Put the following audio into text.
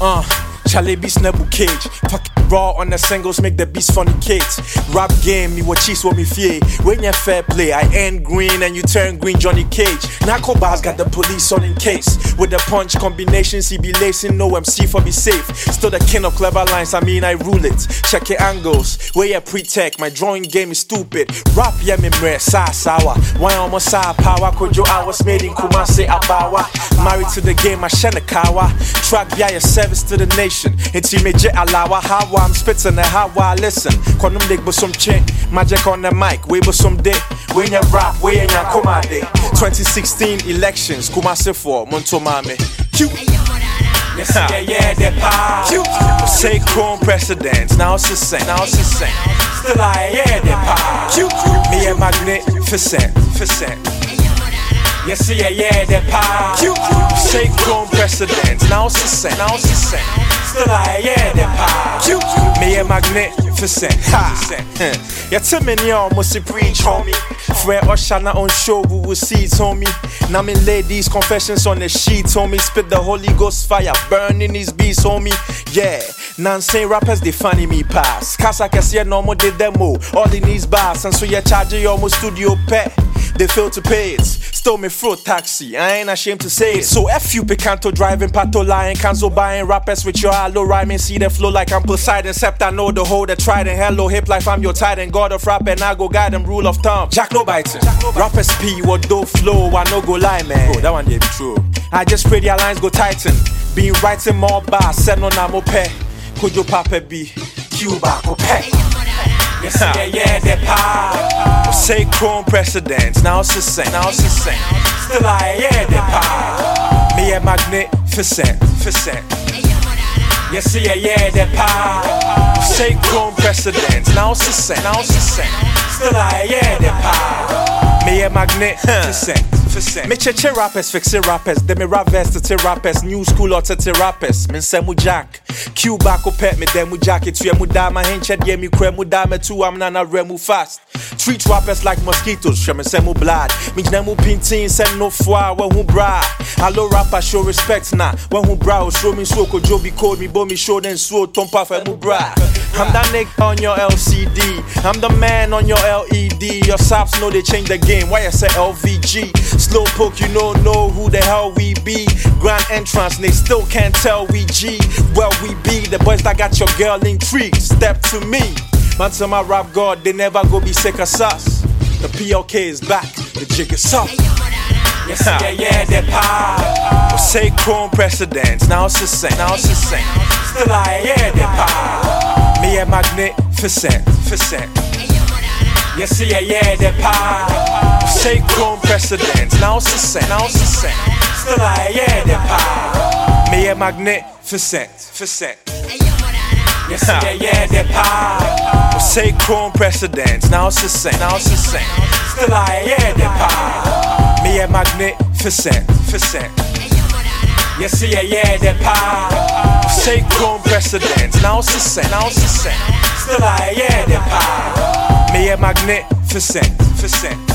Uh, Beast Nebu Cage. Fuck raw on the singles, make the beast funny kids. Rap game, me what cheese what me fear. When you fair play, I end green and you turn green Johnny Cage. Narco bars got the police on in case. With the punch combinations, he be lacing, no MC for be safe. Still the king of clever lines, I mean I rule it. Check your angles, where you pre-tech, my drawing game is stupid. Rap yeah me mre, sa sawa. Why almost sa power, kojo I was made in Kumasi Abawa. Married to the game, I kawa. Track via service to the nation. Me je alawa, I'm spitting and how I listen. Konum dik but some chin, magic on the mic, we but some day. When you rap, we in your komade. 2016 elections, Kumasi for Montomame. Cute. Yeah, yeah, that power. Cute. Say chrome precedents, now it's the same, now it's the same. Still I, yeah, power. Cute. Me and magnificent, percent. Yes, yeah, yeah, that power. Say chrome precedents, now it's the same, now it's the same. Still I, yeah, that power. Me and magnificent, ha. Yeah, tell me, you almost a preach, homie. Fred Oshana on show, we will see it, homie. Now me lay these confessions on the sheet, homie. Spit the Holy Ghost fire, burning these beats, homie. Yeah, non-sane rappers, they funny me pass. Cause I can see a normal the demo. All in these bars, and so you charge your studio pet. They fail to pay it. Stole me fruit taxi, I ain't ashamed to say it. So F you Picanto driving, Pato lying, cancel buying rappers with your hollow rhyming. See the flow like I'm Poseidon, Sept I know the whole, the trident. Hello, hip life, I'm your titan. God of rap, and I go guide them, rule of thumb. Jack no biting. Rappers P, what do flow, I no go lie, man. Bro, that one did be true. I just pray their lines go tighten. Been writing more bars, send on Namo Pe. Kojo Papa B, Cuba, go pay. Yes, yeah, yeah, that power. Say chrome precedents, now it's the same, now it's the same. Still I, yeah, that power. Me and magnificent, percent. Yes, yeah, yeah, that power. Say chrome precedents, now it's the same, now it's the same. Still I, yeah, that power. Me and magnificent. Me cheche rappers, fix it rappers. Then me to rappers. New school or to rappers. Me say mu jack. Q back up pet me then mu jacket. Tu mu da ma henche die mi kre mu da me tu am na na remu fast. Treat rappers like mosquitoes. She me mu blood. Me jna mu pintin say no foi when who bra. Hello rapper show respect na. When who bra oh, show me so ko oh, jobi code me bo me show then so tompa fe eh, mu bra. I'm that nigga on your LCD. I'm the man on your LED. Your saps know they change the game. Why I say LVG? Slow poke, you don't know who the hell we be. Grand entrance, they still can't tell we G. Well, we be the boys that got your girl intrigued. Step to me. Man, to my rap god, they never go be sick of sus. The PLK is back, the jig is up. Yes, yeah, yeah, that power. Say chrome precedents, now it's the same, now it's the same. Still I, yeah, power. And magnificent, percent. Yes, yeah, yeah, that power. Say chrome precedents, now it's the same, now it's the same. Still I, yeah, that power. Me and magnificent, percent. Yes, yeah, yeah, that power. Say chrome precedents, now it's the same, now it's the same. Still I, yeah, that power. Me and magnificent, percent. Yes, yeah, Say chrome precedents, now it's the same, now it's the same. Still I, yeah, that power. Me and magnificent, percent.